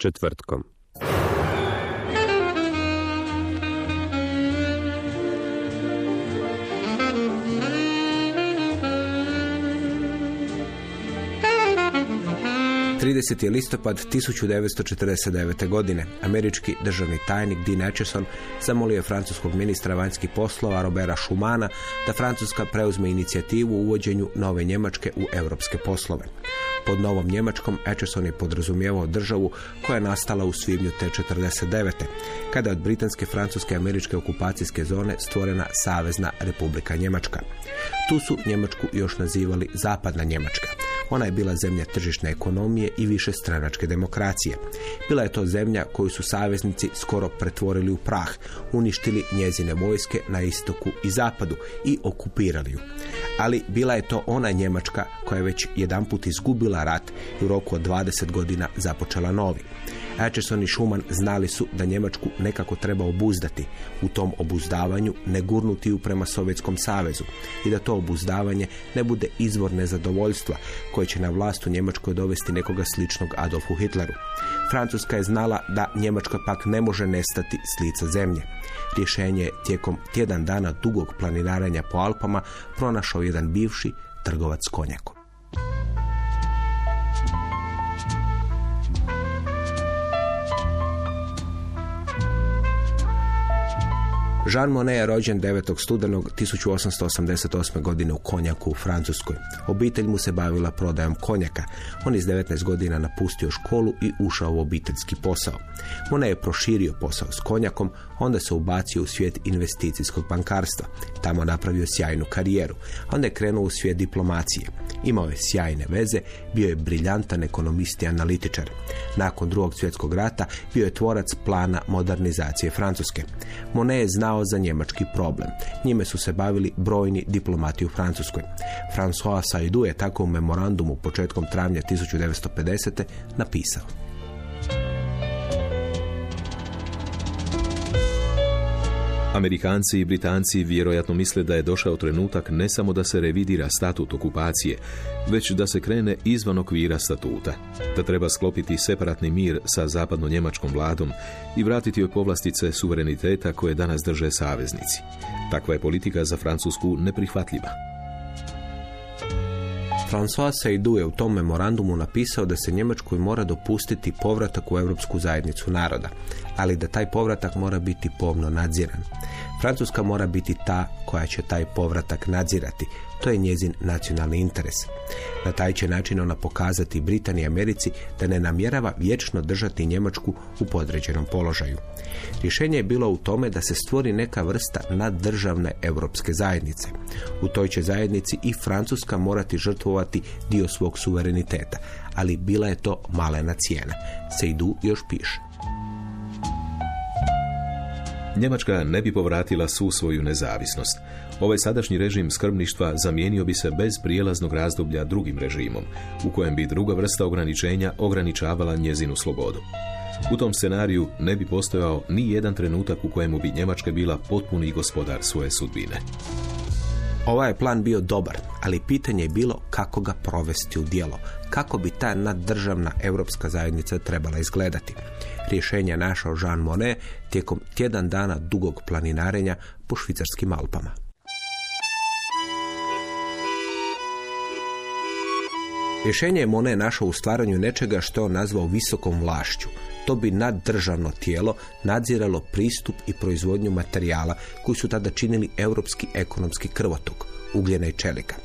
Četvrtkom. – 30. je listopad 1949. godine. Američki državni tajnik Dean Acheson zamolio je francuskog ministra vanjskih poslova Robera Schumana da Francuska preuzme inicijativu u uvođenju nove Njemačke u europske poslove. Pod novom Njemačkom Acheson je podrazumijevao državu koja je nastala u svibnju te 49. kada je od britanske, francuske i američke okupacijske zone stvorena Savezna Republika Njemačka. Tu su Njemačku još nazivali Zapadna Njemačka. Ona je bila zemlja tržišne ekonomije i više stranačke demokracije. Bila je to zemlja koju su saveznici skoro pretvorili u prah, uništili njezine vojske na istoku i zapadu i okupirali ju. Ali bila je to ona Njemačka koja je već jedanput izgubila rat i u roku od 20 godina započela novi. Acheson i Schumann znali su da Njemačku nekako treba obuzdati, u tom obuzdavanju ne gurnuti ju prema Sovjetskom savezu i da to obuzdavanje ne bude izvor nezadovoljstva koje će na vlast u Njemačkoj dovesti nekoga sličnog Adolfu Hitleru. Francuska je znala da Njemačka pak ne može nestati s lica zemlje. Rješenje je tijekom tjedan dana dugog planinaranja po Alpama pronašao jedan bivši trgovac konjakom. Jean Monnet je rođen 9. studenog 1888. godine u Konjaku u Francuskoj. Obitelj mu se bavila prodajom konjaka. On iz 19 godina napustio školu i ušao u obiteljski posao. Monet je proširio posao s konjakom, onda se ubacio u svijet investicijskog bankarstva. Tamo napravio sjajnu karijeru. Onda je krenuo u svijet diplomacije. Imao je sjajne veze, bio je briljantan ekonomist i analitičar. Nakon drugog svjetskog rata bio je tvorac plana modernizacije Francuske. Monet je znao za njemački problem. Njime su se bavili brojni diplomati u Francuskoj. François Saidu je tako u memorandumu početkom travnja 1950. napisao. Amerikanci i Britanci vjerojatno misle da je došao trenutak ne samo da se revidira statut okupacije, već da se krene izvan okvira statuta, da treba sklopiti separatni mir sa zapadno-njemačkom vladom i vratiti joj povlastice suvereniteta koje danas drže saveznici. Takva je politika za Francusku neprihvatljiva. François Seydoux je u tom memorandumu napisao da se Njemačkoj mora dopustiti povratak u Europsku zajednicu naroda, ali da taj povratak mora biti pomno nadziran. Francuska mora biti ta koja će taj povratak nadzirati. To je njezin nacionalni interes. Na taj će način ona pokazati Britaniji i Americi da ne namjerava vječno držati Njemačku u podređenom položaju. Rješenje je bilo u tome da se stvori neka vrsta naddržavne europske zajednice. U toj će zajednici i Francuska morati žrtvovati dio svog suvereniteta, ali bila je to malena cijena. Sejdu još piše. Njemačka ne bi povratila svu svoju nezavisnost. Ovaj sadašnji režim skrbništva zamijenio bi se bez prijelaznog razdoblja drugim režimom, u kojem bi druga vrsta ograničenja ograničavala njezinu slobodu. U tom scenariju ne bi postojao ni jedan trenutak u kojemu bi Njemačka bila potpuni gospodar svoje sudbine. Ovaj je plan bio dobar, ali pitanje je bilo kako ga provesti u djelo, kako bi ta naddržavna europska zajednica trebala izgledati. Rješenje je našao Jean Monnet tijekom tjedan dana dugog planinarenja po švicarskim Alpama. Rješenje je Monet našao u stvaranju nečega što je nazvao visokom vlašću. To bi naddržavno tijelo nadziralo pristup i proizvodnju materijala koji su tada činili europski ekonomski krvotok, ugljena i čelika.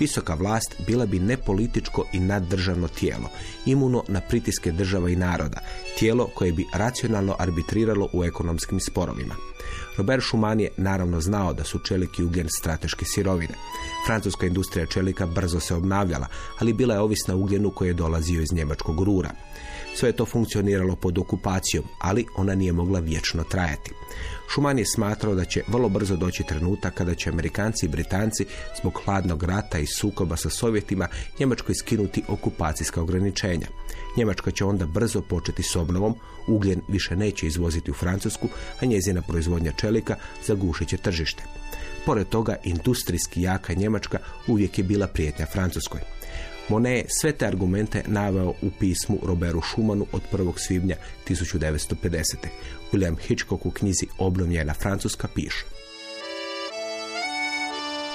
Visoka vlast bila bi nepolitičko i naddržavno tijelo, imuno na pritiske država i naroda, tijelo koje bi racionalno arbitriralo u ekonomskim sporovima. Robert Schumann je naravno znao da su čelik i ugljen strateške sirovine. Francuska industrija čelika brzo se obnavljala, ali bila je ovisna ugljenu koji je dolazio iz njemačkog rura. Sve je to funkcioniralo pod okupacijom, ali ona nije mogla vječno trajati. Šuman je smatrao da će vrlo brzo doći trenutak kada će Amerikanci i Britanci zbog hladnog rata i sukoba sa Sovjetima Njemačkoj skinuti okupacijska ograničenja. Njemačka će onda brzo početi s obnovom, ugljen više neće izvoziti u Francusku, a njezina proizvodnja čelika zagušit će tržište. Pored toga, industrijski jaka Njemačka uvijek je bila prijetnja Francuskoj. Monet sve te argumente naveo u pismu Roberu Schumanu od 1. svibnja 1950. William Hitchcock u knjizi Obnovljena Francuska piše.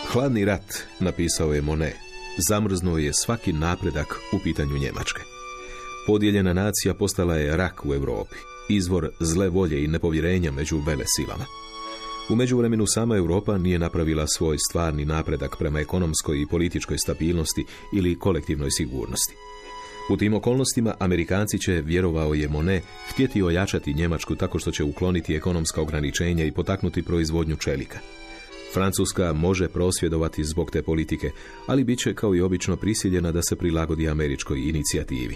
Hladni rat, napisao je Monet, zamrznuo je svaki napredak u pitanju Njemačke. Podijeljena nacija postala je rak u Europi, izvor zle volje i nepovjerenja među velesilama. U međuvremenu sama Europa nije napravila svoj stvarni napredak prema ekonomskoj i političkoj stabilnosti ili kolektivnoj sigurnosti. U tim okolnostima Amerikanci će, vjerovao je Monet, htjeti ojačati Njemačku tako što će ukloniti ekonomska ograničenja i potaknuti proizvodnju čelika. Francuska može prosvjedovati zbog te politike, ali bit će kao i obično prisiljena da se prilagodi američkoj inicijativi.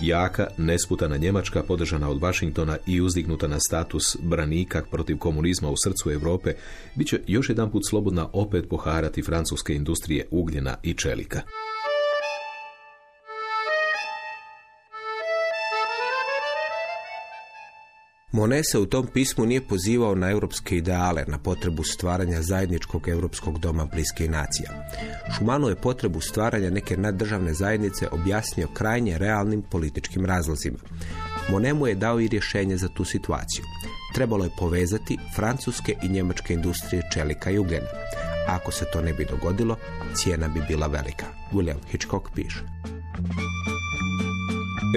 Jaka, nesputana Njemačka, podržana od Washingtona i uzdignuta na status branika protiv komunizma u srcu Europe, bit će još jedan put slobodna opet poharati francuske industrije ugljena i čelika. Monet se u tom pismu nije pozivao na europske ideale, na potrebu stvaranja zajedničkog europskog doma bliskih nacija. Šumanu je potrebu stvaranja neke naddržavne zajednice objasnio krajnje realnim političkim razlozima. Monet mu je dao i rješenje za tu situaciju. Trebalo je povezati francuske i njemačke industrije čelika i ugljena. Ako se to ne bi dogodilo, cijena bi bila velika. William Hitchcock piše.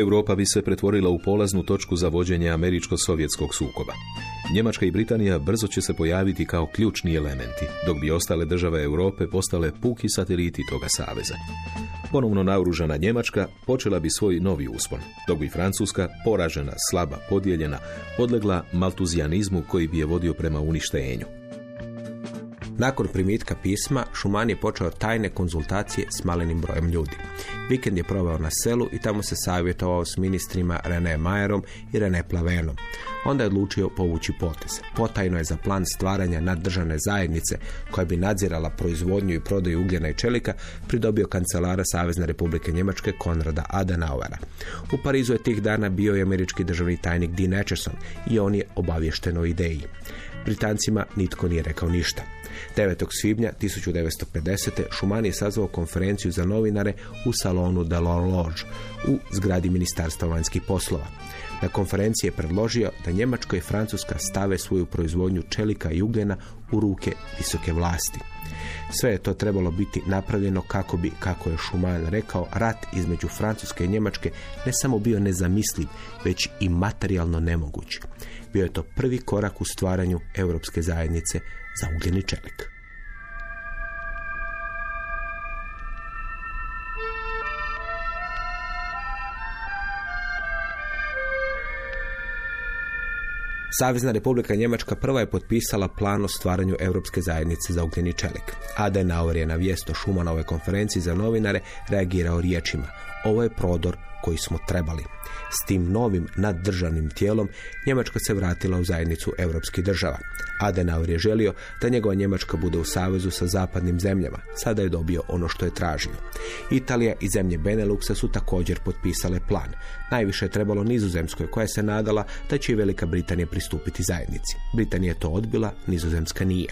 Europa bi se pretvorila u polaznu točku za vođenje američko-sovjetskog sukoba. Njemačka i Britanija brzo će se pojaviti kao ključni elementi, dok bi ostale države Europe postale puki sateliti toga saveza. Ponovno naoružana Njemačka počela bi svoj novi uspon, dok bi Francuska, poražena, slaba, podijeljena, podlegla maltuzijanizmu koji bi je vodio prema uništenju. Nakon primitka pisma, Šuman je počeo tajne konzultacije s malenim brojem ljudi. Vikend je proveo na selu i tamo se savjetovao s ministrima René Majerom i René Plavenom. Onda je odlučio povući potez. Potajno je za plan stvaranja naddržane zajednice koja bi nadzirala proizvodnju i prodaju ugljena i čelika pridobio kancelara Savezne republike Njemačke Konrada Adenauera. U Parizu je tih dana bio i američki državni tajnik Dean Acheson i on je obavješten o ideji. Britancima nitko nije rekao ništa. 9. svibnja 1950. Šuman je sazvao konferenciju za novinare u salonu de l'Horloge u zgradi Ministarstva vanjskih poslova. Na konferenciji je predložio da Njemačka i Francuska stave svoju proizvodnju čelika i ugljena u ruke visoke vlasti. Sve je to trebalo biti napravljeno kako bi, kako je Schumann rekao, rat između Francuske i Njemačke ne samo bio nezamisliv, već i materijalno nemoguć. Bio je to prvi korak u stvaranju Europske zajednice za ugljeni čelik. Savezna republika Njemačka prva je potpisala plan o stvaranju Europske zajednice za ugljeni čelik. Adenauer je na vijest o Šumanove konferenciji za novinare reagirao riječima. Ovo je prodor koji smo trebali. S tim novim naddržavnim tijelom Njemačka se vratila u zajednicu europskih država. Adenauer je želio da njegova Njemačka bude u savezu sa zapadnim zemljama. Sada je dobio ono što je tražio. Italija i zemlje Beneluxa su također potpisale plan. Najviše je trebalo nizozemskoj koja se nadala da će i Velika Britanija pristupiti zajednici. Britanija je to odbila, nizozemska nije.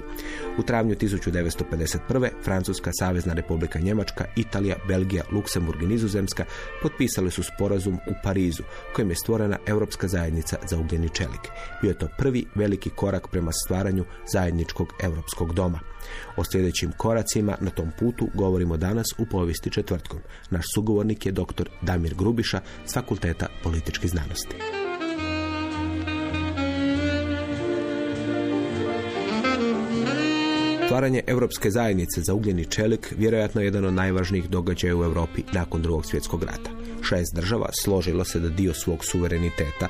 U travnju 1951. Francuska, Savezna republika Njemačka, Italija, Belgija, Luksemburg i Nizozemska potpisali su Kyoto sporazum u Parizu, kojim je stvorena Europska zajednica za ugljeni čelik. Bio je to prvi veliki korak prema stvaranju zajedničkog europskog doma. O sljedećim koracima na tom putu govorimo danas u povijesti četvrtkom. Naš sugovornik je dr. Damir Grubiša s Fakulteta političkih znanosti. Stvaranje Europske zajednice za ugljeni čelik vjerojatno je jedan od najvažnijih događaja u Europi nakon drugog svjetskog rata. Šest država složilo se da dio svog suvereniteta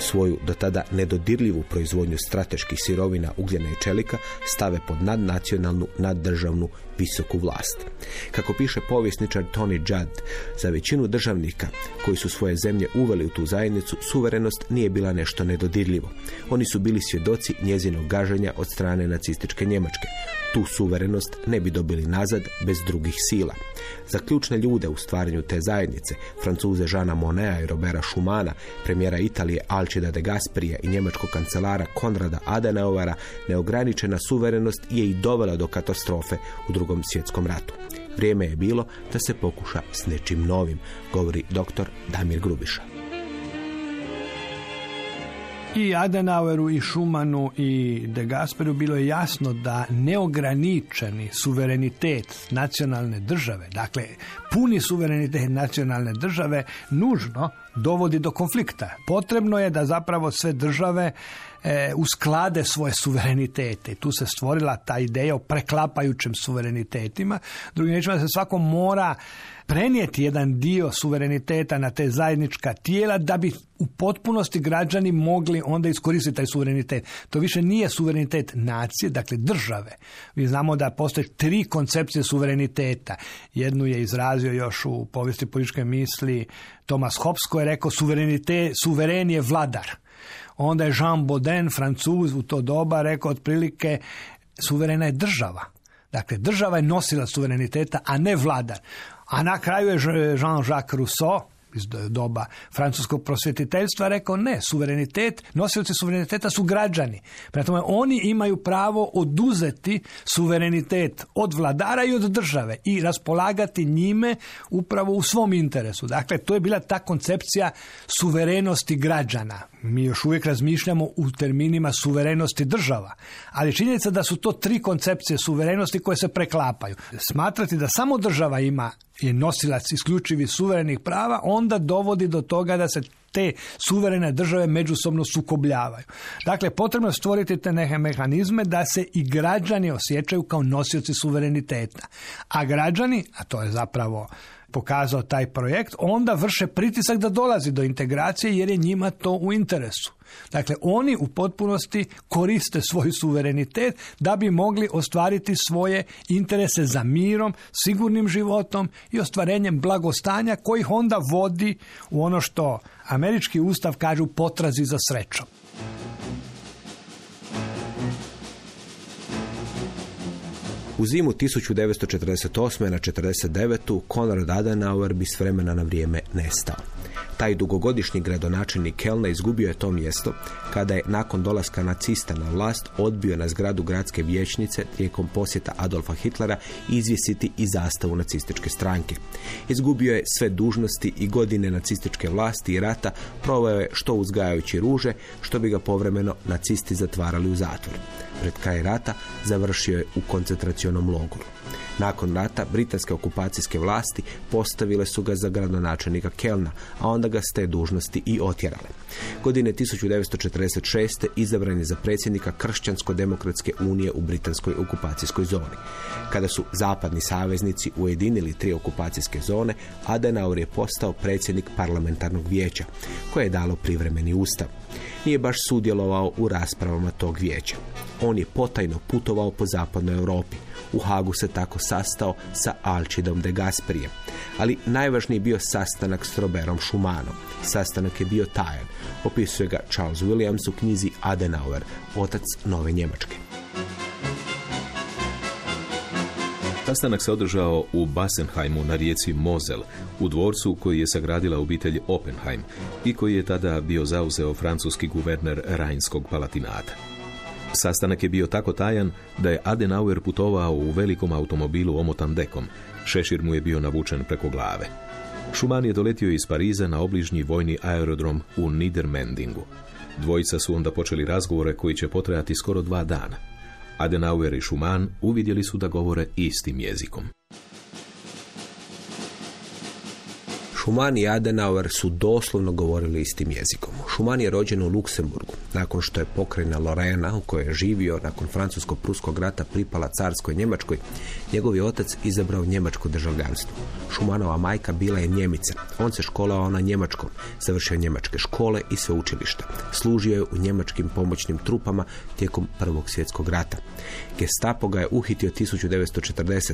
svoju do tada nedodirljivu proizvodnju strateških sirovina ugljena i čelika stave pod nadnacionalnu, naddržavnu visoku vlast. Kako piše povjesničar Tony Judd, za većinu državnika koji su svoje zemlje uveli u tu zajednicu, suverenost nije bila nešto nedodirljivo. Oni su bili svjedoci njezinog gaženja od strane nacističke Njemačke. Tu suverenost ne bi dobili nazad bez drugih sila. Za ključne ljude u stvaranju te zajednice, francuze Žana Monea i Robera Schumana, premijera Italije Alcida de Gasprija i njemačkog kancelara Konrada Adenauera, neograničena suverenost je i dovela do katastrofe u drugom svjetskom ratu. Vrijeme je bilo da se pokuša s nečim novim, govori dr. Damir Grubiša. I Adenaueru i Schumanu i De Gasperu bilo je jasno da neograničeni suverenitet nacionalne države, dakle puni suverenitet nacionalne države nužno dovodi do konflikta. Potrebno je da zapravo sve države e, usklade svoje suverenitete. Tu se stvorila ta ideja o preklapajućim suverenitetima. Drugim riječima da se svako mora prenijeti jedan dio suvereniteta na te zajednička tijela da bi u potpunosti građani mogli onda iskoristiti taj suverenitet. To više nije suverenitet nacije, dakle države. Mi znamo da postoje tri koncepcije suvereniteta. Jednu je izrazio još u povijesti političke misli Thomas Hobbes koji je rekao suverenitet, suveren je vladar. Onda je Jean Baudin, francuz u to doba, rekao otprilike suverena je država. Dakle, država je nosila suvereniteta, a ne vladar. A na kraju je Jean-Jacques Rousseau, iz doba francuskog prosvjetiteljstva rekao ne, suverenitet, nosioci suvereniteta su građani. Prema tome, oni imaju pravo oduzeti suverenitet od vladara i od države i raspolagati njime upravo u svom interesu. Dakle, to je bila ta koncepcija suverenosti građana. Mi još uvijek razmišljamo u terminima suverenosti država, ali činjenica da su to tri koncepcije suverenosti koje se preklapaju. Smatrati da samo država ima je nosilac isključivih suverenih prava, onda dovodi do toga da se te suverene države međusobno sukobljavaju. Dakle, potrebno je stvoriti te neke mehanizme da se i građani osjećaju kao nosioci suvereniteta. A građani, a to je zapravo pokazao taj projekt, onda vrše pritisak da dolazi do integracije jer je njima to u interesu. Dakle, oni u potpunosti koriste svoj suverenitet da bi mogli ostvariti svoje interese za mirom, sigurnim životom i ostvarenjem blagostanja kojih onda vodi u ono što američki ustav kažu potrazi za srećom. U zimu 1948. na 49. Konrad Adenauer bi s vremena na vrijeme nestao. Taj dugogodišnji gradonačelnik Kelna izgubio je to mjesto kada je nakon dolaska nacista na vlast odbio na zgradu gradske vijećnice tijekom posjeta Adolfa Hitlera izvjesiti i zastavu nacističke stranke. Izgubio je sve dužnosti i godine nacističke vlasti i rata proveo je što uzgajajući ruže, što bi ga povremeno nacisti zatvarali u zatvor. Pred kraj rata završio je u koncentracionom logoru. Nakon rata britanske okupacijske vlasti postavile su ga za gradonačelnika Kelna, a onda ga s te dužnosti i otjerale. Godine 1946. izabran je za predsjednika Kršćansko-demokratske unije u britanskoj okupacijskoj zoni. Kada su zapadni saveznici ujedinili tri okupacijske zone, Adenauer je postao predsjednik parlamentarnog vijeća, koje je dalo privremeni ustav. Nije baš sudjelovao u raspravama tog vijeća. On je potajno putovao po zapadnoj Europi. U Hagu se tako sastao sa Alčidom de Gasprijem. Ali najvažniji bio sastanak s Roberom Schumannom. Sastanak je bio tajan. Opisuje ga Charles Williams u knjizi Adenauer, otac nove Njemačke. Sastanak se održao u Basenheimu na rijeci Mozel, u dvorcu koji je sagradila obitelj Oppenheim i koji je tada bio zauzeo francuski guverner Rajnskog palatinata. Sastanak je bio tako tajan da je Adenauer putovao u velikom automobilu omotan dekom. Šešir mu je bio navučen preko glave. Schumann je doletio iz Pariza na obližnji vojni aerodrom u Niedermendingu. Dvojica su onda počeli razgovore koji će potrajati skoro dva dana. Adenauer i Schumann uvidjeli su da govore istim jezikom. Schumann i Adenauer su doslovno govorili istim jezikom. Schumann je rođen u Luksemburgu. Nakon što je pokrajina Lorena, u kojoj je živio, nakon francusko-pruskog rata pripala carskoj Njemačkoj, njegov je otac izabrao njemačko državljanstvo. Schumannova majka bila je Njemica. On se školovao na njemačkom, završio njemačke škole i sveučilišta. Služio je u njemačkim pomoćnim trupama tijekom Prvog svjetskog rata. Gestapo ga je uhitio 1940.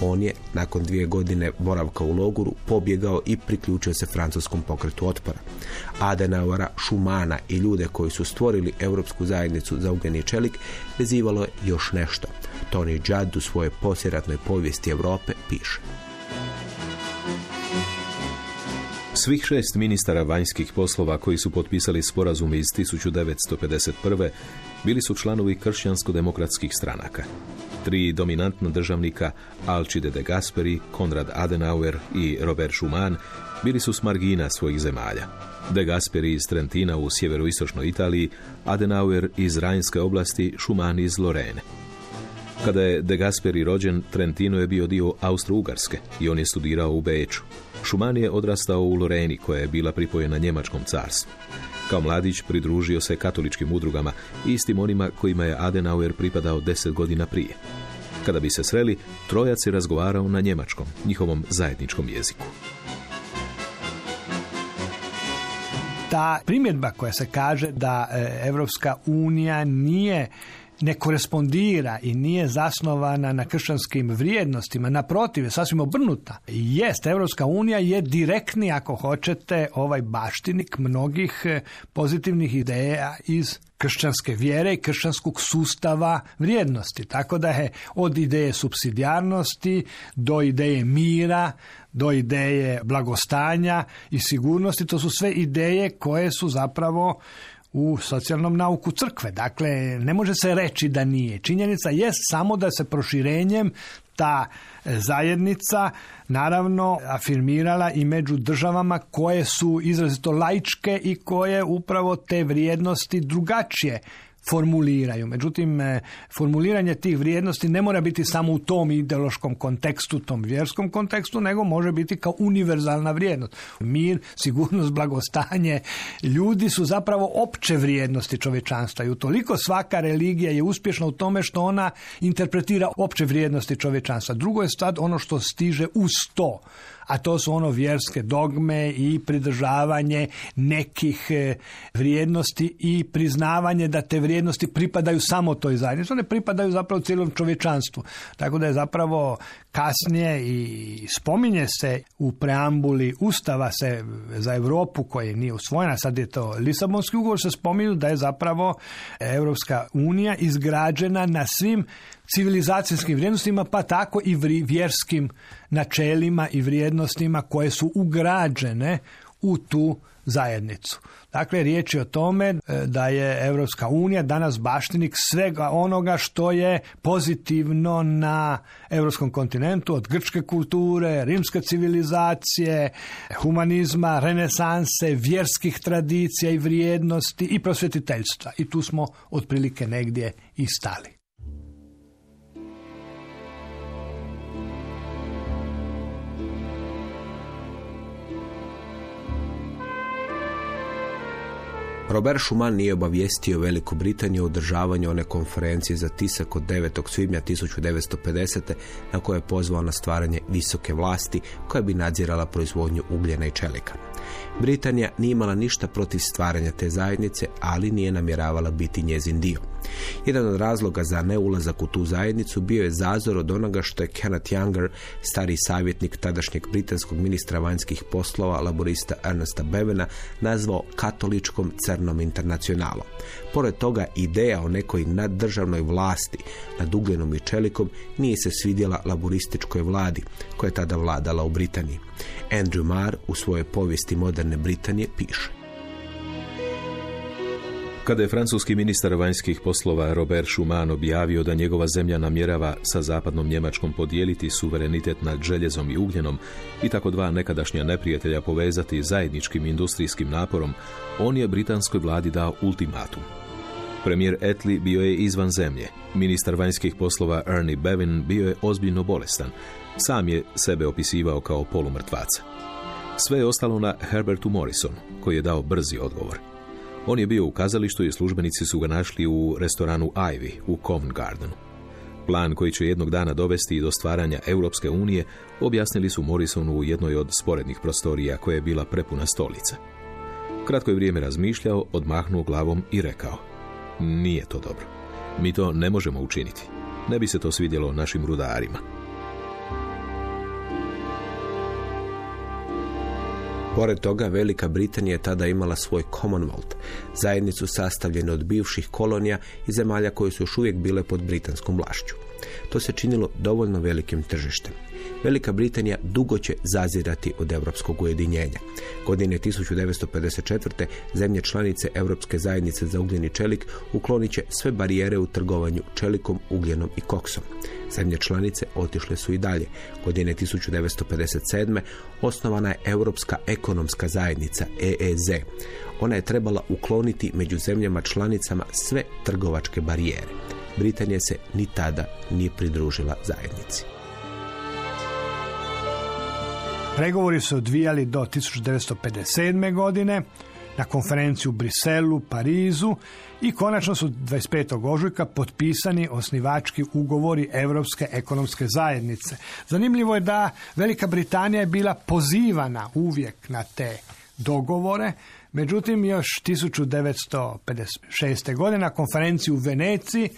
On je, nakon dvije godine boravka u logoru, pobjegao i priključio se francuskom pokretu otpora. Adenauera, Schumana i ljude koji su stvorili Europsku zajednicu za ugljen čelik vezivalo je još nešto. Tony Judd u svojoj posjeratnoj povijesti Europe piše. Svih šest ministara vanjskih poslova koji su potpisali sporazum iz 1951. bili su članovi kršćansko-demokratskih stranaka. Tri dominantna državnika, Alcide de Gasperi, Konrad Adenauer i Robert Schumann, bili su s margina svojih zemalja. De Gasperi iz Trentina u sjeveroistočnoj Italiji, Adenauer iz Rajnske oblasti, Schumann iz Lorene. Kada je De Gasperi rođen, Trentino je bio dio Austro-Ugarske i on je studirao u Beču. Schumann je odrastao u Loreni koja je bila pripojena Njemačkom carstvu. Kao mladić pridružio se katoličkim udrugama, istim onima kojima je Adenauer pripadao deset godina prije. Kada bi se sreli, trojac je razgovarao na njemačkom, njihovom zajedničkom jeziku. ta primjedba koja se kaže da Europska unija nije ne korespondira i nije zasnovana na kršćanskim vrijednostima, naprotiv je sasvim obrnuta. Jest, Europska unija je direktni, ako hoćete, ovaj baštinik mnogih e, pozitivnih ideja iz kršćanske vjere i kršćanskog sustava vrijednosti. Tako da je od ideje subsidijarnosti do ideje mira, do ideje blagostanja i sigurnosti, to su sve ideje koje su zapravo u socijalnom nauku crkve. Dakle, ne može se reći da nije. Činjenica jest samo da se proširenjem ta zajednica naravno afirmirala i među državama koje su izrazito laičke i koje upravo te vrijednosti drugačije formuliraju. Međutim, e, formuliranje tih vrijednosti ne mora biti samo u tom ideološkom kontekstu, tom vjerskom kontekstu, nego može biti kao univerzalna vrijednost. Mir, sigurnost, blagostanje, ljudi su zapravo opće vrijednosti čovječanstva i utoliko svaka religija je uspješna u tome što ona interpretira opće vrijednosti čovječanstva. Drugo je stvar ono što stiže uz to a to su ono vjerske dogme i pridržavanje nekih e, vrijednosti i priznavanje da te vrijednosti pripadaju samo toj zajednici. One pripadaju zapravo cijelom čovječanstvu. Tako da je zapravo kasnije i spominje se u preambuli Ustava se za Europu koji nije usvojena, sad je to Lisabonski ugovor, se spominju da je zapravo Europska unija izgrađena na svim civilizacijskim vrijednostima, pa tako i vjerskim načelima i vrijednostima koje su ugrađene u tu zajednicu. Dakle, riječ je o tome e, da je Europska unija danas baštinik svega onoga što je pozitivno na europskom kontinentu, od grčke kulture, rimske civilizacije, humanizma, renesanse, vjerskih tradicija i vrijednosti i prosvjetiteljstva. I tu smo otprilike negdje i stali. Robert Schumann nije obavijestio Veliku Britaniju o održavanju one konferencije za tisak od 9. svibnja 1950. na koje je pozvao na stvaranje visoke vlasti koja bi nadzirala proizvodnju ugljena i čelika. Britanija nije imala ništa protiv stvaranja te zajednice, ali nije namjeravala biti njezin dio. Jedan od razloga za neulazak u tu zajednicu bio je zazor od onoga što je Kenneth Younger, stari savjetnik tadašnjeg britanskog ministra vanjskih poslova, laborista Ernesta Bevena, nazvao katoličkom crnom internacionalom. Pored toga, ideja o nekoj naddržavnoj vlasti nad ugljenom i čelikom nije se svidjela laborističkoj vladi koja je tada vladala u Britaniji. Andrew Marr u svojoj povijesti moderne Britanije piše. Kada je francuski ministar vanjskih poslova Robert Schuman objavio da njegova zemlja namjerava sa zapadnom Njemačkom podijeliti suverenitet nad željezom i ugljenom i tako dva nekadašnja neprijatelja povezati zajedničkim industrijskim naporom, on je britanskoj vladi dao ultimatum. Premijer Etli bio je izvan zemlje. Ministar vanjskih poslova Ernie Bevin bio je ozbiljno bolestan. Sam je sebe opisivao kao polumrtvaca. Sve je ostalo na Herbertu Morrisonu, koji je dao brzi odgovor. On je bio u kazalištu i službenici su ga našli u restoranu Ivy u Covent Gardenu. Plan koji će jednog dana dovesti do stvaranja Europske unije objasnili su Morrisonu u jednoj od sporednih prostorija koja je bila prepuna stolica. Kratko je vrijeme razmišljao, odmahnuo glavom i rekao Nije to dobro. Mi to ne možemo učiniti. Ne bi se to svidjelo našim rudarima. Pored toga, Velika Britanija je tada imala svoj Commonwealth, zajednicu sastavljenu od bivših kolonija i zemalja koje su još uvijek bile pod britanskom vlašću. To se činilo dovoljno velikim tržištem. Velika Britanija dugo će zazirati od europskog ujedinjenja. Godine 1954. zemlje članice Europske zajednice za ugljeni čelik uklonit će sve barijere u trgovanju čelikom, ugljenom i koksom. Zemlje članice otišle su i dalje. Godine 1957. osnovana je Europska ekonomska zajednica EEZ. Ona je trebala ukloniti među zemljama članicama sve trgovačke barijere. Britanija se ni tada nije pridružila zajednici. Pregovori su odvijali do 1957. godine na konferenciju u Briselu, Parizu i konačno su 25. ožujka potpisani osnivački ugovori Europske ekonomske zajednice. Zanimljivo je da Velika Britanija je bila pozivana uvijek na te dogovore, međutim još 1956. godine na konferenciji u Veneciji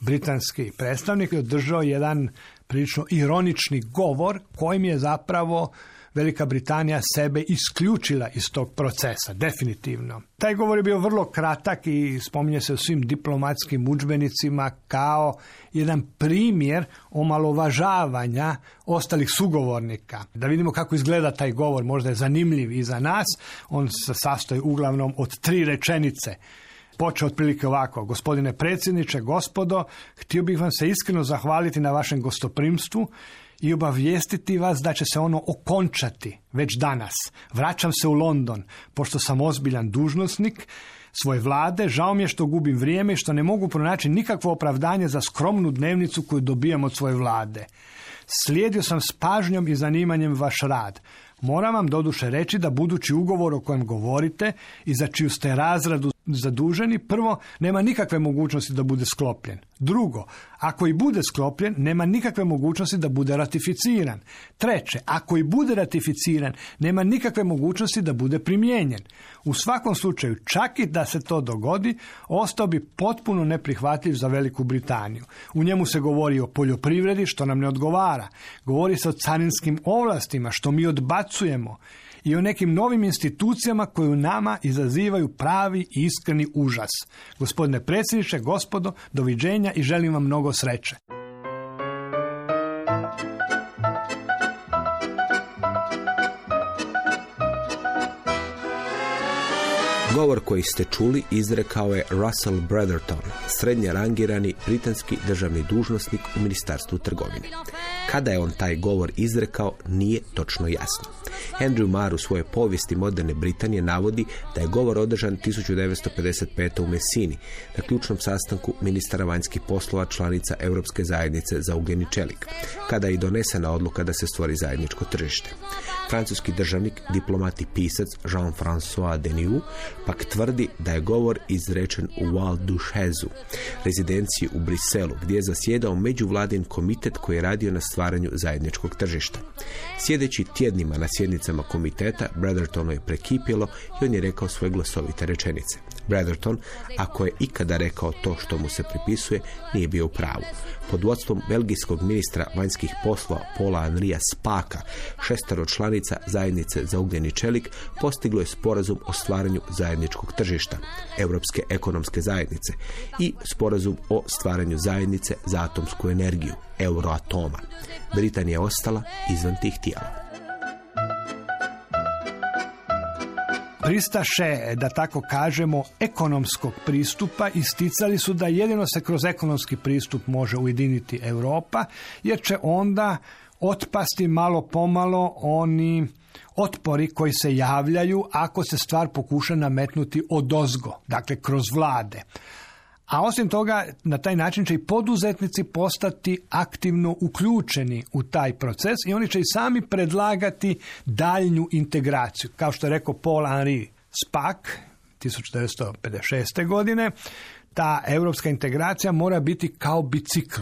britanski predstavnik je održao jedan prilično ironični govor kojim je zapravo Velika Britanija sebe isključila iz tog procesa, definitivno. Taj govor je bio vrlo kratak i spominje se u svim diplomatskim udžbenicima kao jedan primjer omalovažavanja ostalih sugovornika. Da vidimo kako izgleda taj govor, možda je zanimljiv i za nas. On se sastoji uglavnom od tri rečenice počeo otprilike ovako. Gospodine predsjedniče, gospodo, htio bih vam se iskreno zahvaliti na vašem gostoprimstvu i obavijestiti vas da će se ono okončati već danas. Vraćam se u London, pošto sam ozbiljan dužnosnik svoje vlade, žao mi je što gubim vrijeme i što ne mogu pronaći nikakvo opravdanje za skromnu dnevnicu koju dobijam od svoje vlade. Slijedio sam s pažnjom i zanimanjem vaš rad. Moram vam doduše reći da budući ugovor o kojem govorite i za čiju ste razradu zaduženi, prvo, nema nikakve mogućnosti da bude sklopljen. Drugo, ako i bude sklopljen, nema nikakve mogućnosti da bude ratificiran. Treće, ako i bude ratificiran, nema nikakve mogućnosti da bude primijenjen. U svakom slučaju, čak i da se to dogodi, ostao bi potpuno neprihvatljiv za Veliku Britaniju. U njemu se govori o poljoprivredi, što nam ne odgovara. Govori se o carinskim ovlastima, što mi odbacujemo i o nekim novim institucijama koje u nama izazivaju pravi i iskreni užas. Gospodine predsjedniče, gospodo, doviđenja i želim vam mnogo sreće. Govor koji ste čuli izrekao je Russell Brotherton, srednje rangirani britanski državni dužnosnik u Ministarstvu trgovine. Kada je on taj govor izrekao, nije točno jasno. Andrew Marr u svojoj povijesti moderne Britanije navodi da je govor održan 1955. u Messini na ključnom sastanku ministara vanjskih poslova članica Europske zajednice za ugljeni čelik, kada je i donesena odluka da se stvori zajedničko tržište. Francuski državnik, diplomat i pisac Jean-François Denis pak tvrdi da je govor izrečen u Val d'Uchezu, rezidenciji u Briselu, gdje je zasjedao međuvladin komitet koji je radio na stvaranju zajedničkog tržišta. Sjedeći tjednima na sjednicama komiteta, Brothertonu je prekipjelo i on je rekao svoje glasovite rečenice. Brotherton, ako je ikada rekao to što mu se pripisuje, nije bio u pravu. Pod vodstvom belgijskog ministra vanjskih poslova Pola Andrija Spaka, šestero članica zajednice za ugljeni čelik postiglo je sporazum o stvaranju zajedničkog tržišta, Europske ekonomske zajednice i sporazum o stvaranju zajednice za atomsku energiju, Euroatoma. Britanija je ostala izvan tih tijela. Pristaše, da tako kažemo, ekonomskog pristupa isticali su da jedino se kroz ekonomski pristup može ujediniti Europa, jer će onda otpasti malo pomalo oni otpori koji se javljaju ako se stvar pokuša nametnuti odozgo, dakle kroz vlade. A osim toga, na taj način će i poduzetnici postati aktivno uključeni u taj proces i oni će i sami predlagati daljnju integraciju. Kao što je rekao Paul Henri Spak 1956. godine, ta europska integracija mora biti kao bicikl.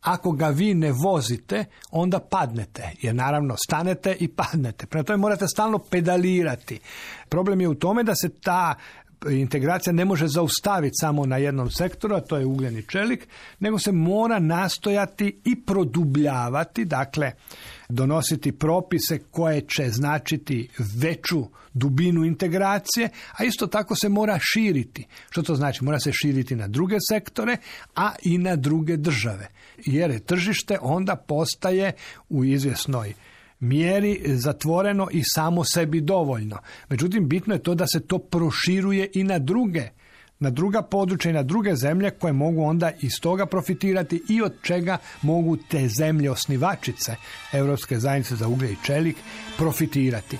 Ako ga vi ne vozite, onda padnete, jer naravno stanete i padnete. Prema tome morate stalno pedalirati. Problem je u tome da se ta integracija ne može zaustaviti samo na jednom sektoru, a to je ugljeni čelik, nego se mora nastojati i produbljavati, dakle donositi propise koje će značiti veću dubinu integracije, a isto tako se mora širiti. Što to znači? Mora se širiti na druge sektore, a i na druge države. Jer je tržište onda postaje u izvjesnoj mjeri zatvoreno i samo sebi dovoljno. Međutim, bitno je to da se to proširuje i na druge na druga područja i na druge zemlje koje mogu onda iz toga profitirati i od čega mogu te zemlje osnivačice Europske zajednice za uglje i čelik profitirati.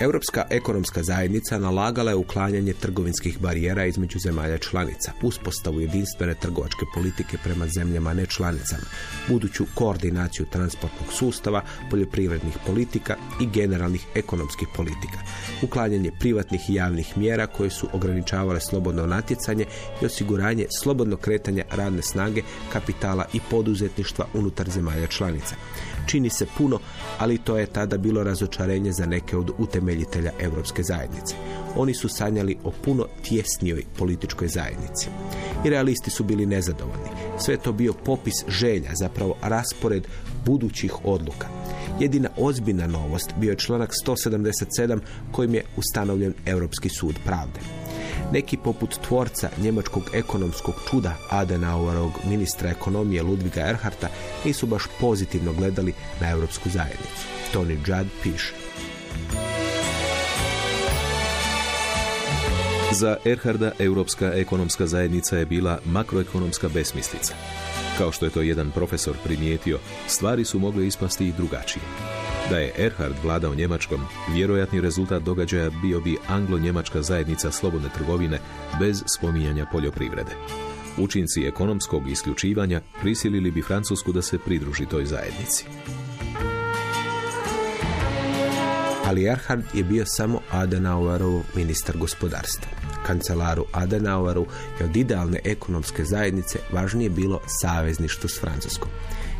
Europska ekonomska zajednica nalagala je uklanjanje trgovinskih barijera između zemalja članica, uspostavu jedinstvene trgovačke politike prema zemljama nečlanicama, buduću koordinaciju transportnog sustava, poljoprivrednih politika i generalnih ekonomskih politika, uklanjanje privatnih i javnih mjera koje su ograničavale slobodno natjecanje i osiguranje slobodnog kretanja radne snage, kapitala i poduzetništva unutar zemalja članica. Čini se puno, ali to je tada bilo razočarenje za neke od utemeljitelja Europske zajednice. Oni su sanjali o puno tjesnijoj političkoj zajednici. I realisti su bili nezadovoljni. Sve to bio popis želja, zapravo raspored budućih odluka. Jedina ozbiljna novost bio je članak 177 kojim je ustanovljen Europski sud pravde. Neki poput tvorca njemačkog ekonomskog čuda Adenauerovog ministra ekonomije Ludviga Erharta nisu baš pozitivno gledali na europsku zajednicu. Tony Judd piše. Za Erharda Europska ekonomska zajednica je bila makroekonomska besmislica. Kao što je to jedan profesor primijetio, stvari su mogle ispasti i drugačije. Da je Erhard vladao Njemačkom, vjerojatni rezultat događaja bio bi anglo-njemačka zajednica slobodne trgovine bez spominjanja poljoprivrede. Učinci ekonomskog isključivanja prisilili bi Francusku da se pridruži toj zajednici. Ali Erhard je bio samo Adenauerov ministar gospodarstva. Kancelaru Adenaueru je od idealne ekonomske zajednice važnije bilo savezništvo s Francuskom.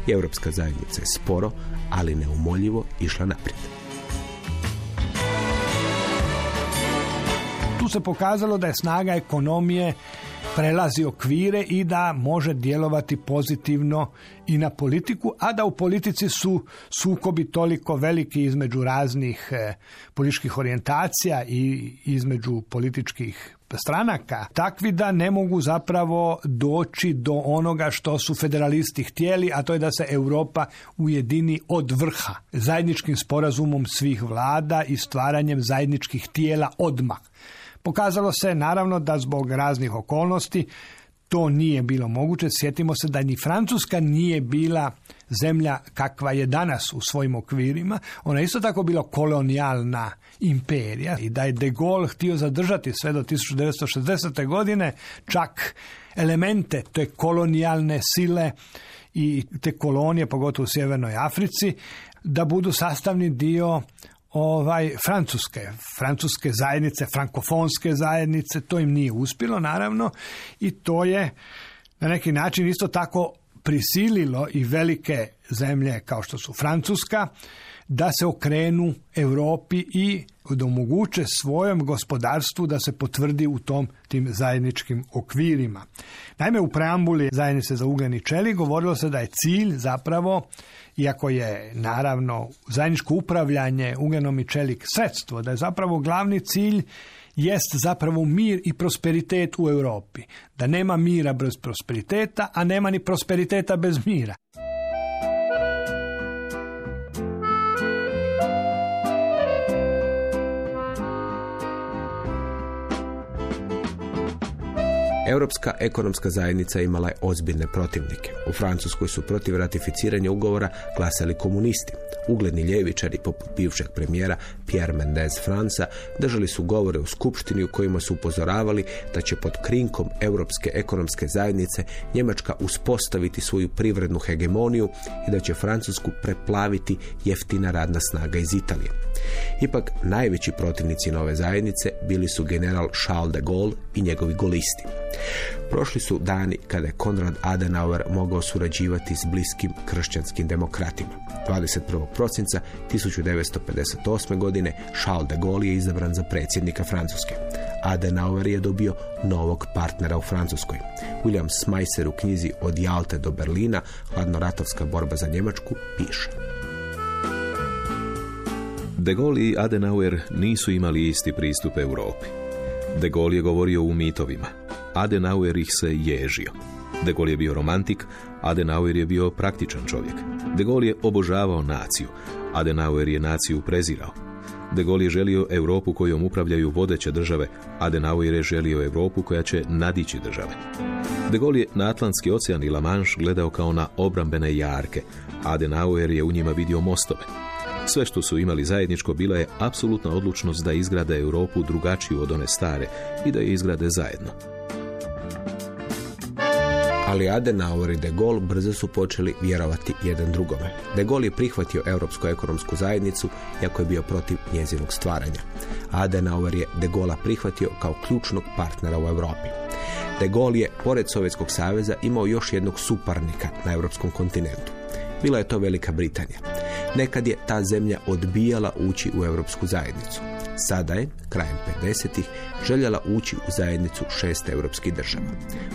I Europska zajednica je sporo, ali neumoljivo išla naprijed. Tu se pokazalo da je snaga ekonomije prelazi okvire i da može djelovati pozitivno i na politiku, a da u politici su sukobi toliko veliki između raznih e, političkih orijentacija i između političkih stranaka takvi da ne mogu zapravo doći do onoga što su federalisti htjeli, a to je da se Europa ujedini od vrha zajedničkim sporazumom svih vlada i stvaranjem zajedničkih tijela odmah. Pokazalo se naravno da zbog raznih okolnosti to nije bilo moguće. Sjetimo se da ni Francuska nije bila zemlja kakva je danas u svojim okvirima. Ona je isto tako bila kolonijalna imperija i da je de Gaulle htio zadržati sve do 1960. godine čak elemente te kolonijalne sile i te kolonije, pogotovo u Sjevernoj Africi, da budu sastavni dio ovaj francuske, francuske zajednice, frankofonske zajednice, to im nije uspjelo naravno i to je na neki način isto tako prisililo i velike zemlje kao što su Francuska da se okrenu Europi i da omoguće svojem gospodarstvu da se potvrdi u tom tim zajedničkim okvirima. Naime, u preambuli zajednice za ugljeni čeli govorilo se da je cilj zapravo, iako je naravno zajedničko upravljanje ugljenom i čelik sredstvo, da je zapravo glavni cilj jest zapravo mir i prosperitet u Europi. Da nema mira bez prosperiteta, a nema ni prosperiteta bez mira. Europska ekonomska zajednica imala je ozbiljne protivnike. U Francuskoj su protiv ratificiranja ugovora glasali komunisti. Ugledni ljevičari poput bivšeg premijera Pierre Mendez Franca držali su govore u skupštini u kojima su upozoravali da će pod krinkom Europske ekonomske zajednice Njemačka uspostaviti svoju privrednu hegemoniju i da će Francusku preplaviti jeftina radna snaga iz Italije. Ipak najveći protivnici nove zajednice bili su general Charles de Gaulle i njegovi golisti. Prošli su dani kada je Konrad Adenauer mogao surađivati s bliskim kršćanskim demokratima. 21. prosinca 1958. godine Charles de Gaulle je izabran za predsjednika Francuske. Adenauer je dobio novog partnera u Francuskoj. William Smyser u knjizi Od Jalte do Berlina, hladnoratovska borba za Njemačku, piše. De Gaulle i Adenauer nisu imali isti pristup Europi. De Gaulle je govorio u mitovima. Adenauer ih se ježio. De Gaulle je bio romantik, Adenauer je bio praktičan čovjek. De Gaulle je obožavao naciju, Adenauer je naciju prezirao. De Gaulle je želio Europu kojom upravljaju vodeće države, Adenauer je želio Europu koja će nadići države. De Gaulle je na Atlantski ocean i La Manche gledao kao na obrambene jarke, Adenauer je u njima vidio mostove. Sve što su imali zajedničko bila je apsolutna odlučnost da izgrade Europu drugačiju od one stare i da je izgrade zajedno. Ali Adenauer i de Gaulle brzo su počeli vjerovati jedan drugome. De Gaulle je prihvatio Europsku ekonomsku zajednicu, iako je bio protiv njezinog stvaranja. Adenauer je de Gaulle prihvatio kao ključnog partnera u Europi. De Gaulle je, pored Sovjetskog saveza, imao još jednog suparnika na europskom kontinentu. Bila je to Velika Britanija. Nekad je ta zemlja odbijala ući u europsku zajednicu. Sada je, krajem 50-ih, željela ući u zajednicu šest europskih država.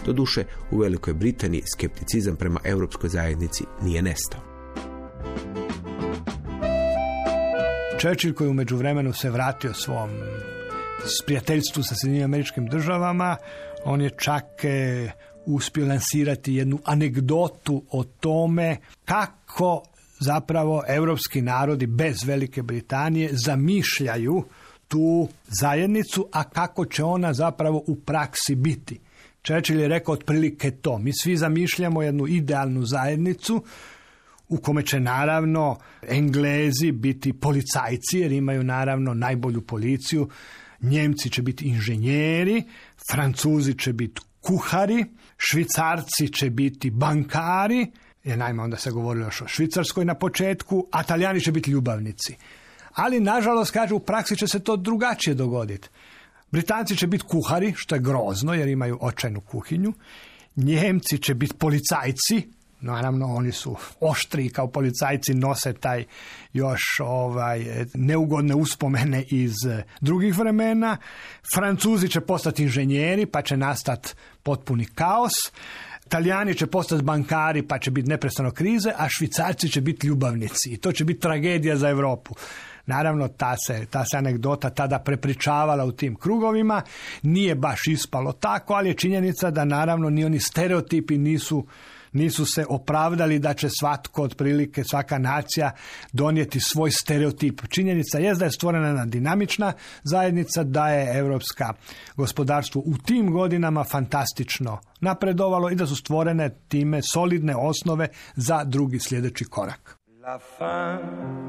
Doduše, u Velikoj Britaniji skepticizam prema europskoj zajednici nije nestao. Churchill koji u međuvremenu se vratio svom prijateljstvu sa Sjedinjenim američkim državama, on je čak e, uspio lansirati jednu anegdotu o tome kako zapravo europski narodi bez Velike Britanije zamišljaju tu zajednicu, a kako će ona zapravo u praksi biti. Churchill je rekao otprilike to. Mi svi zamišljamo jednu idealnu zajednicu u kome će naravno Englezi biti policajci jer imaju naravno najbolju policiju, Njemci će biti inženjeri, Francuzi će biti kuhari, Švicarci će biti bankari, jer naime onda se govorilo još o Švicarskoj na početku, a Talijani će biti ljubavnici. Ali, nažalost, kaže, u praksi će se to drugačije dogoditi. Britanci će biti kuhari, što je grozno, jer imaju očajnu kuhinju. Njemci će biti policajci, naravno oni su oštri kao policajci, nose taj još ovaj neugodne uspomene iz drugih vremena. Francuzi će postati inženjeri, pa će nastati potpuni kaos. Talijani će postati bankari pa će biti neprestano krize, a švicarci će biti ljubavnici i to će biti tragedija za Europu. Naravno, ta se, ta se anegdota tada prepričavala u tim krugovima, nije baš ispalo tako, ali je činjenica da naravno ni oni stereotipi nisu nisu se opravdali da će svatko otprilike svaka nacija donijeti svoj stereotip. Činjenica je da je stvorena jedna dinamična zajednica, da je europska gospodarstvo u tim godinama fantastično napredovalo i da su stvorene time solidne osnove za drugi sljedeći korak. La fin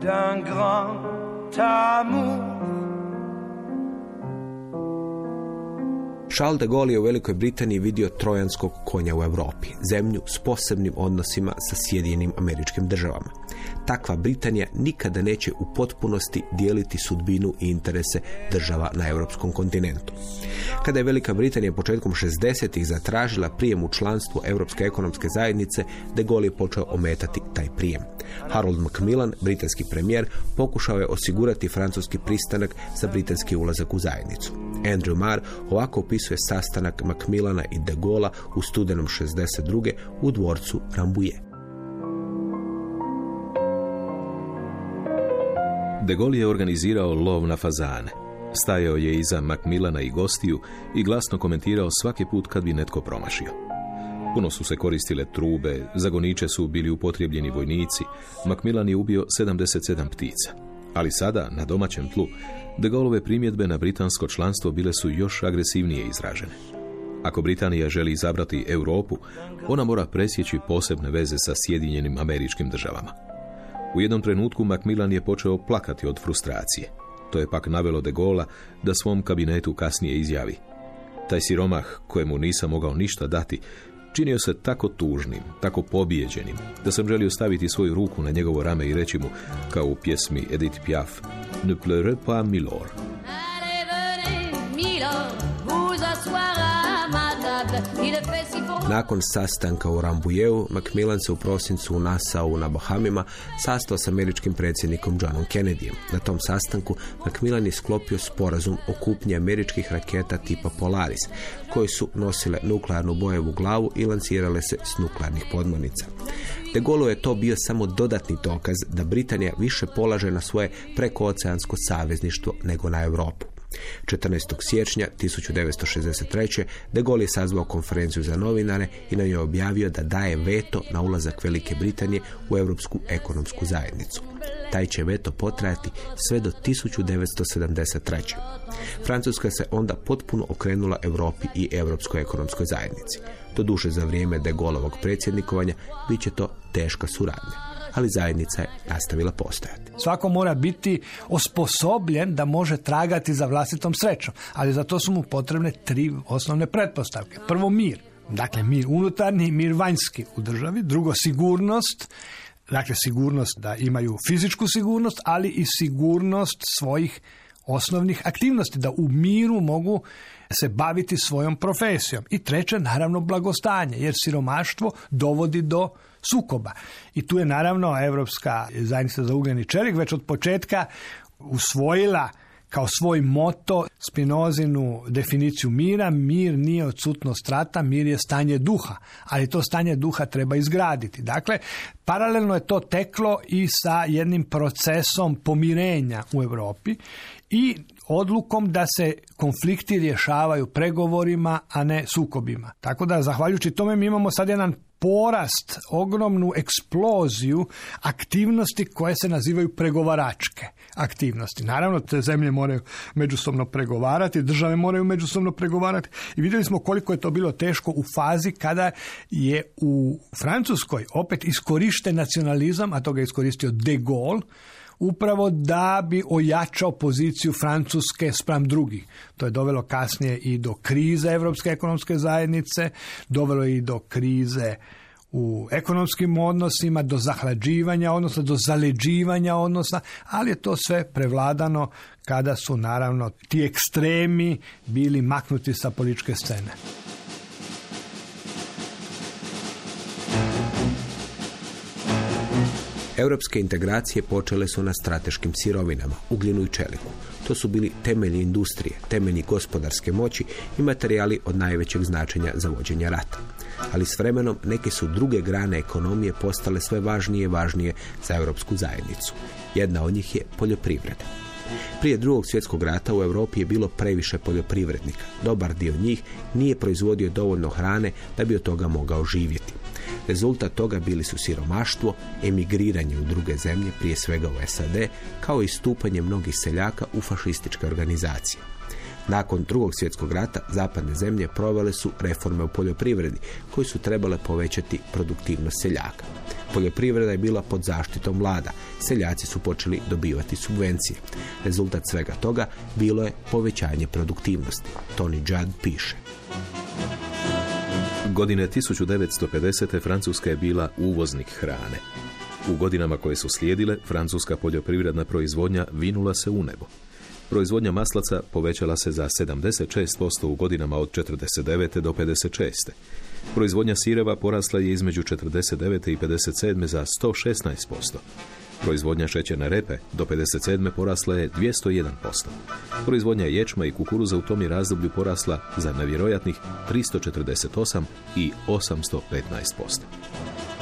d'un grand amour Charles de Gaulle je u Velikoj Britaniji vidio trojanskog konja u Europi, zemlju s posebnim odnosima sa Sjedinjenim američkim državama. Takva Britanija nikada neće u potpunosti dijeliti sudbinu i interese država na europskom kontinentu. Kada je Velika Britanija početkom 60-ih zatražila prijem u članstvo Europske ekonomske zajednice, de Gaulle je počeo ometati taj prijem. Harold Macmillan, britanski premijer, pokušao je osigurati francuski pristanak za britanski ulazak u zajednicu. Andrew Marr ovako opisuje sastanak Macmillana i de Gaulle u studenom 62. u dvorcu Rambouillet. De Gaulle je organizirao lov na fazane. Stajao je iza Macmillana i gostiju i glasno komentirao svaki put kad bi netko promašio. Puno su se koristile trube, za goniče su bili upotrijebljeni vojnici, Macmillan je ubio 77 ptica. Ali sada, na domaćem tlu, De Gaulleove primjedbe na britansko članstvo bile su još agresivnije izražene. Ako Britanija želi izabrati Europu, ona mora presjeći posebne veze sa Sjedinjenim američkim državama. U jednom trenutku Macmillan je počeo plakati od frustracije. To je pak navelo de Gola da svom kabinetu kasnije izjavi. Taj siromah, kojemu nisam mogao ništa dati, činio se tako tužnim, tako pobijeđenim, da sam želio staviti svoju ruku na njegovo rame i reći mu, kao u pjesmi Edith Piaf, Ne pleure pas, milord. Nakon sastanka u Rambujeu, Macmillan se u prosincu u Nassau na Bahamima sastao s američkim predsjednikom Johnom Kennedyjem. Na tom sastanku Macmillan je sklopio sporazum o kupnji američkih raketa tipa Polaris, koje su nosile nuklearnu bojevu glavu i lancirale se s nuklearnih podmornica. De Gaulle je to bio samo dodatni dokaz da Britanija više polaže na svoje prekooceansko savezništvo nego na Europu. 14. siječnja 1963. De Gaulle je sazvao konferenciju za novinare i na njoj objavio da daje veto na ulazak Velike Britanije u Europsku ekonomsku zajednicu. Taj će veto potrajati sve do 1973. Francuska se onda potpuno okrenula Europi i Europskoj ekonomskoj zajednici. To duše za vrijeme de Golovog predsjednikovanja bit će to teška suradnja ali zajednica je nastavila postojati. Svako mora biti osposobljen da može tragati za vlastitom srećom, ali za to su mu potrebne tri osnovne pretpostavke. Prvo mir, dakle mir unutarnji mir vanjski u državi. Drugo sigurnost, dakle sigurnost da imaju fizičku sigurnost, ali i sigurnost svojih osnovnih aktivnosti, da u miru mogu se baviti svojom profesijom. I treće, naravno, blagostanje, jer siromaštvo dovodi do sukoba. I tu je naravno Europska zajednica za ugljeni čelik već od početka usvojila kao svoj moto Spinozinu definiciju mira. Mir nije odsutnost rata, mir je stanje duha, ali to stanje duha treba izgraditi. Dakle, paralelno je to teklo i sa jednim procesom pomirenja u Europi i odlukom da se konflikti rješavaju pregovorima, a ne sukobima. Tako da, zahvaljujući tome, mi imamo sad jedan porast, ogromnu eksploziju aktivnosti koje se nazivaju pregovaračke aktivnosti. Naravno, te zemlje moraju međusobno pregovarati, države moraju međusobno pregovarati i vidjeli smo koliko je to bilo teško u fazi kada je u Francuskoj opet iskorišten nacionalizam, a to ga je iskoristio de Gaulle, upravo da bi ojačao poziciju Francuske spram drugih. To je dovelo kasnije i do krize Europske ekonomske zajednice, dovelo i do krize u ekonomskim odnosima, do zahlađivanja odnosa, do zaleđivanja odnosa, ali je to sve prevladano kada su naravno ti ekstremi bili maknuti sa političke scene. Europske integracije počele su na strateškim sirovinama, ugljenu i čeliku. To su bili temelji industrije, temelji gospodarske moći i materijali od najvećeg značenja za vođenje rata. Ali s vremenom neke su druge grane ekonomije postale sve važnije i važnije za europsku zajednicu. Jedna od njih je poljoprivreda. Prije drugog svjetskog rata u Europi je bilo previše poljoprivrednika. Dobar dio njih nije proizvodio dovoljno hrane da bi od toga mogao živjeti. Rezultat toga bili su siromaštvo, emigriranje u druge zemlje, prije svega u SAD, kao i stupanje mnogih seljaka u fašističke organizacije. Nakon drugog svjetskog rata zapadne zemlje provele su reforme u poljoprivredi koje su trebale povećati produktivnost seljaka. Poljoprivreda je bila pod zaštitom vlada. Seljaci su počeli dobivati subvencije. Rezultat svega toga bilo je povećanje produktivnosti. Tony Judd piše. Godine 1950. Francuska je bila uvoznik hrane. U godinama koje su slijedile, francuska poljoprivredna proizvodnja vinula se u nebo. Proizvodnja maslaca povećala se za 76% u godinama od 49. do 56. Proizvodnja sireva porasla je između 49. i 57. za 116%. Proizvodnja šećerne repe do 57. porasla je 201%. Proizvodnja ječma i kukuruza u tom je razdoblju porasla za nevjerojatnih 348 i 815%.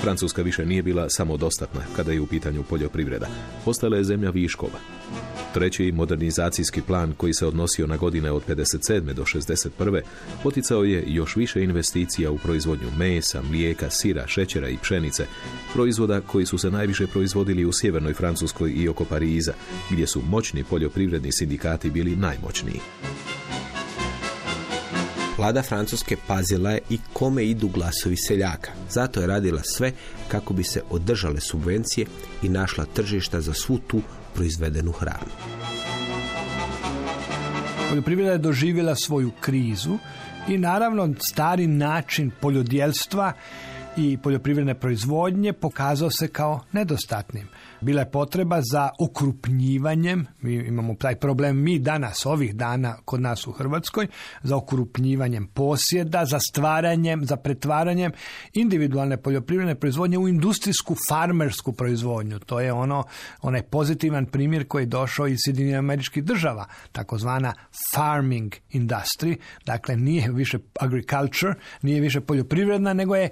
Francuska više nije bila samodostatna kada je u pitanju poljoprivreda. Postala je zemlja viškova. Treći modernizacijski plan koji se odnosio na godine od 57. do 61. poticao je još više investicija u proizvodnju mesa, mlijeka, sira, šećera i pšenice, proizvoda koji su se najviše proizvodili u sjevernoj Francuskoj i oko Pariza, gdje su moćni poljoprivredni sindikati bili najmoćniji. Vlada Francuske pazila je i kome idu glasovi seljaka. Zato je radila sve kako bi se održale subvencije i našla tržišta za svu tu proizvedenu hranu. Poljoprivreda je doživjela svoju krizu i naravno stari način poljodjelstva i poljoprivredne proizvodnje pokazao se kao nedostatnim. Bila je potreba za okrupnjivanjem, mi imamo taj problem mi danas, ovih dana kod nas u Hrvatskoj, za okrupnjivanjem posjeda, za stvaranjem, za pretvaranjem individualne poljoprivredne proizvodnje u industrijsku farmersku proizvodnju. To je ono, onaj pozitivan primjer koji je došao iz Sjedinjenih američkih država, takozvana farming industry, dakle nije više agriculture, nije više poljoprivredna, nego je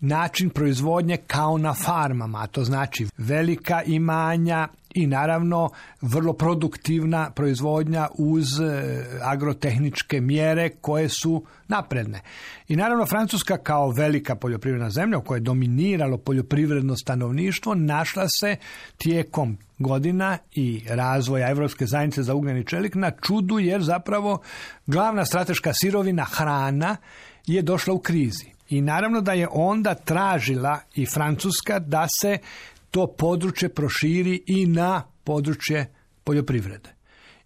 način proizvodnje kao na farmama, a to znači velika imanja i naravno vrlo produktivna proizvodnja uz e, agrotehničke mjere koje su napredne. I naravno Francuska kao velika poljoprivredna zemlja u kojoj je dominiralo poljoprivredno stanovništvo našla se tijekom godina i razvoja Europske zajednice za ugljen i čelik na čudu jer zapravo glavna strateška sirovina hrana je došla u krizi. I naravno da je onda tražila i Francuska da se to područje proširi i na područje poljoprivrede.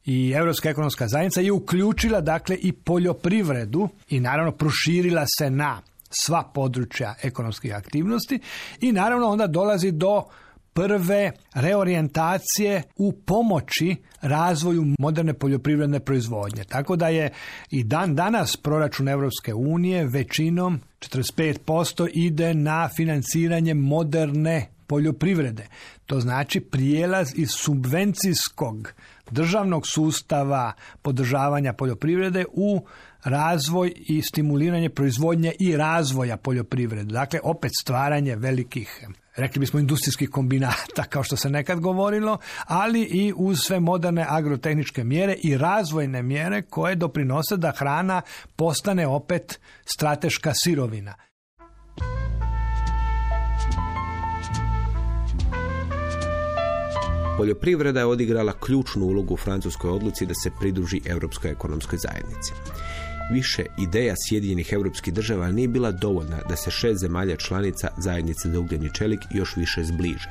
I Europska ekonomska zajednica je uključila dakle i poljoprivredu i naravno proširila se na sva područja ekonomskih aktivnosti i naravno onda dolazi do prve reorientacije u pomoći razvoju moderne poljoprivredne proizvodnje. Tako da je i dan danas proračun Europske unije većinom 45% ide na financiranje moderne poljoprivrede. To znači prijelaz iz subvencijskog državnog sustava podržavanja poljoprivrede u razvoj i stimuliranje proizvodnje i razvoja poljoprivrede. Dakle, opet stvaranje velikih rekli bismo industrijskih kombinata kao što se nekad govorilo, ali i uz sve moderne agrotehničke mjere i razvojne mjere koje doprinose da hrana postane opet strateška sirovina. Poljoprivreda je odigrala ključnu ulogu u francuskoj odluci da se pridruži Europskoj ekonomskoj zajednici više ideja Sjedinjenih europskih država nije bila dovoljna da se šest zemalja članica zajednice za ugljeni čelik još više zbliže.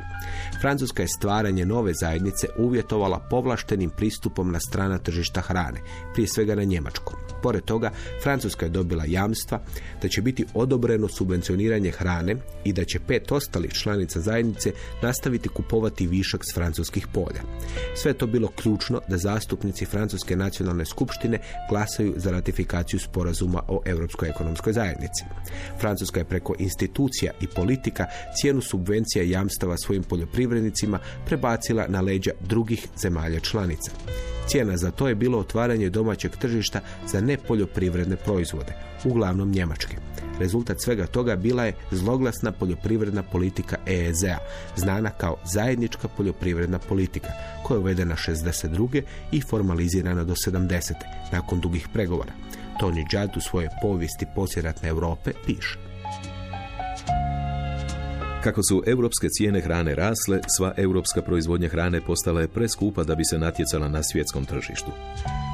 Francuska je stvaranje nove zajednice uvjetovala povlaštenim pristupom na strana tržišta hrane, prije svega na Njemačku. Pored toga, Francuska je dobila jamstva da će biti odobreno subvencioniranje hrane i da će pet ostalih članica zajednice nastaviti kupovati višak s francuskih polja. Sve to bilo ključno da zastupnici Francuske nacionalne skupštine glasaju za ratifikaciju sporazuma o Europskoj ekonomskoj zajednici. Francuska je preko institucija i politika cijenu subvencija i jamstava svojim poljoprivrednicima prebacila na leđa drugih zemalja članica. Cijena za to je bilo otvaranje domaćeg tržišta za nepoljoprivredne proizvode, uglavnom njemačke. Rezultat svega toga bila je zloglasna poljoprivredna politika EEZ-a, znana kao zajednička poljoprivredna politika, koja je uvedena 62. i formalizirana do 70. nakon dugih pregovora. Tony Judd u svojoj povijesti posjeratne Europe piše. Kako su europske cijene hrane rasle, sva europska proizvodnja hrane postala je preskupa da bi se natjecala na svjetskom tržištu.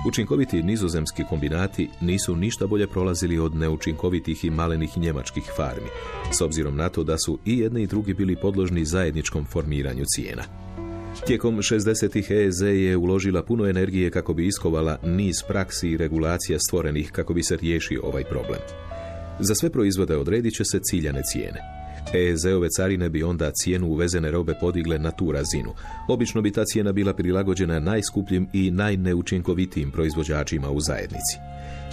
Učinkoviti nizozemski kombinati nisu ništa bolje prolazili od neučinkovitih i malenih njemačkih farmi, s obzirom na to da su i jedni i drugi bili podložni zajedničkom formiranju cijena. Tijekom 60. EZ je uložila puno energije kako bi iskovala niz praksi i regulacija stvorenih kako bi se riješio ovaj problem. Za sve proizvode odredit će se ciljane cijene. EZ-ove carine bi onda cijenu uvezene robe podigle na tu razinu. Obično bi ta cijena bila prilagođena najskupljim i najneučinkovitijim proizvođačima u zajednici.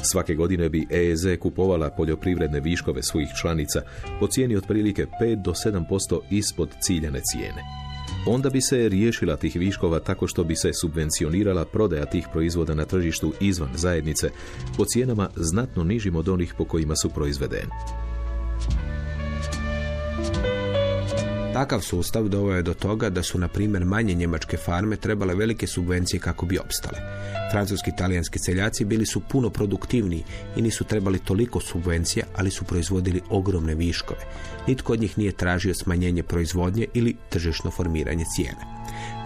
Svake godine bi EEZ kupovala poljoprivredne viškove svojih članica po cijeni otprilike 5 do 7% ispod ciljane cijene. Onda bi se riješila tih viškova tako što bi se subvencionirala prodaja tih proizvoda na tržištu izvan zajednice po cijenama znatno nižim od onih po kojima su proizvedeni. Takav sustav doveo je do toga da su, na primjer, manje njemačke farme trebale velike subvencije kako bi opstale. Francuski i talijanski seljaci bili su puno produktivniji i nisu trebali toliko subvencija, ali su proizvodili ogromne viškove. Nitko od njih nije tražio smanjenje proizvodnje ili tržišno formiranje cijene.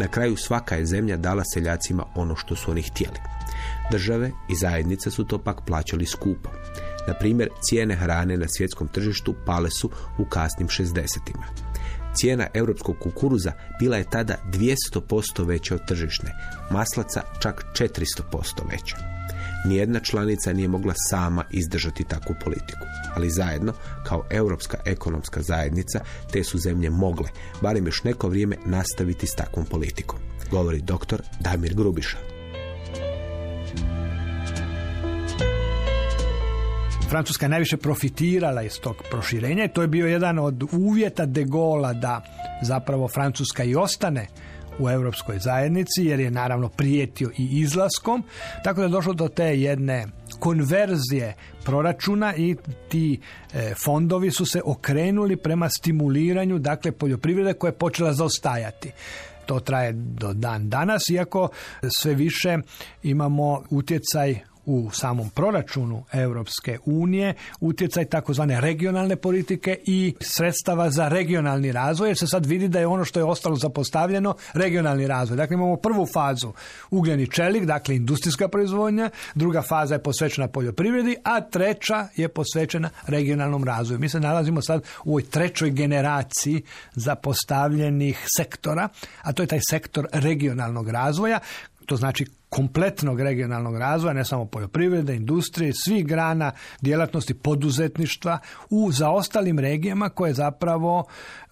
Na kraju svaka je zemlja dala seljacima ono što su oni htjeli. Države i zajednice su to pak plaćali skupo. Na primjer, cijene hrane na svjetskom tržištu pale su u kasnim 60-ima. Cijena europskog kukuruza bila je tada 200% veća od tržišne, maslaca čak 400% veća. Nijedna članica nije mogla sama izdržati takvu politiku, ali zajedno, kao europska ekonomska zajednica, te su zemlje mogle, barem još neko vrijeme, nastaviti s takvom politikom, govori dr. Damir Grubiša. Francuska je najviše profitirala iz tog proširenja i to je bio jedan od uvjeta de Gola da zapravo Francuska i ostane u europskoj zajednici jer je naravno prijetio i izlaskom. Tako da je došlo do te jedne konverzije proračuna i ti e, fondovi su se okrenuli prema stimuliranju dakle poljoprivrede koja je počela zaostajati. To traje do dan danas iako sve više imamo utjecaj u samom proračunu Europske unije utjecaj takozvane regionalne politike i sredstava za regionalni razvoj jer se sad vidi da je ono što je ostalo zapostavljeno regionalni razvoj. Dakle imamo prvu fazu ugljeni čelik, dakle industrijska proizvodnja, druga faza je posvećena poljoprivredi, a treća je posvećena regionalnom razvoju. Mi se nalazimo sad u ovoj trećoj generaciji zapostavljenih sektora, a to je taj sektor regionalnog razvoja to znači kompletnog regionalnog razvoja, ne samo poljoprivrede, industrije, svih grana djelatnosti poduzetništva u zaostalim regijama koje zapravo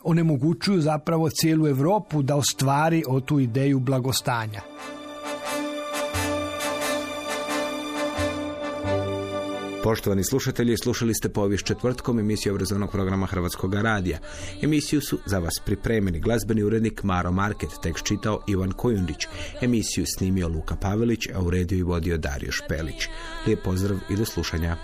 onemogućuju zapravo cijelu Europu da ostvari o tu ideju blagostanja. Poštovani slušatelji, slušali ste povijest četvrtkom emisiju obrazovnog programa Hrvatskog radija. Emisiju su za vas pripremili glazbeni urednik Maro Market, tekst čitao Ivan Kojundić. Emisiju snimio Luka Pavelić, a u rediju i vodio Dario Špelić. Lijep pozdrav i do slušanja.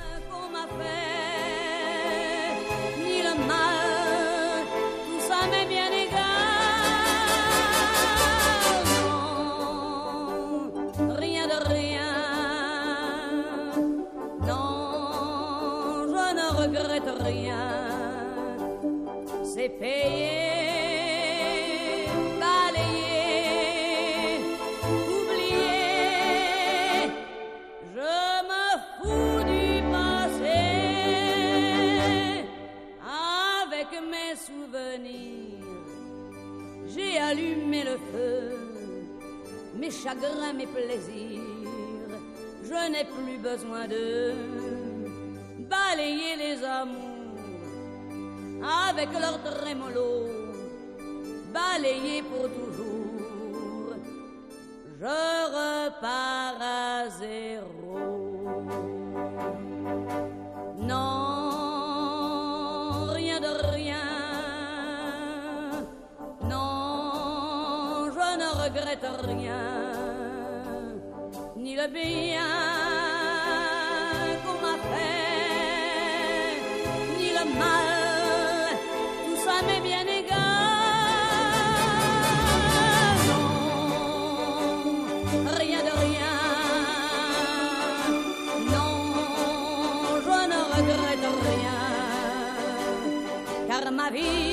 c'est payer, balayer, oublier. Je me fous du passé. Avec mes souvenirs, j'ai allumé le feu, mes chagrins, mes plaisirs. Je n'ai plus besoin d'eux avec leur trémolo, balayer pour toujours. Je repars à zéro. Non, rien de rien. Non, je ne regrette rien. ni le bien me.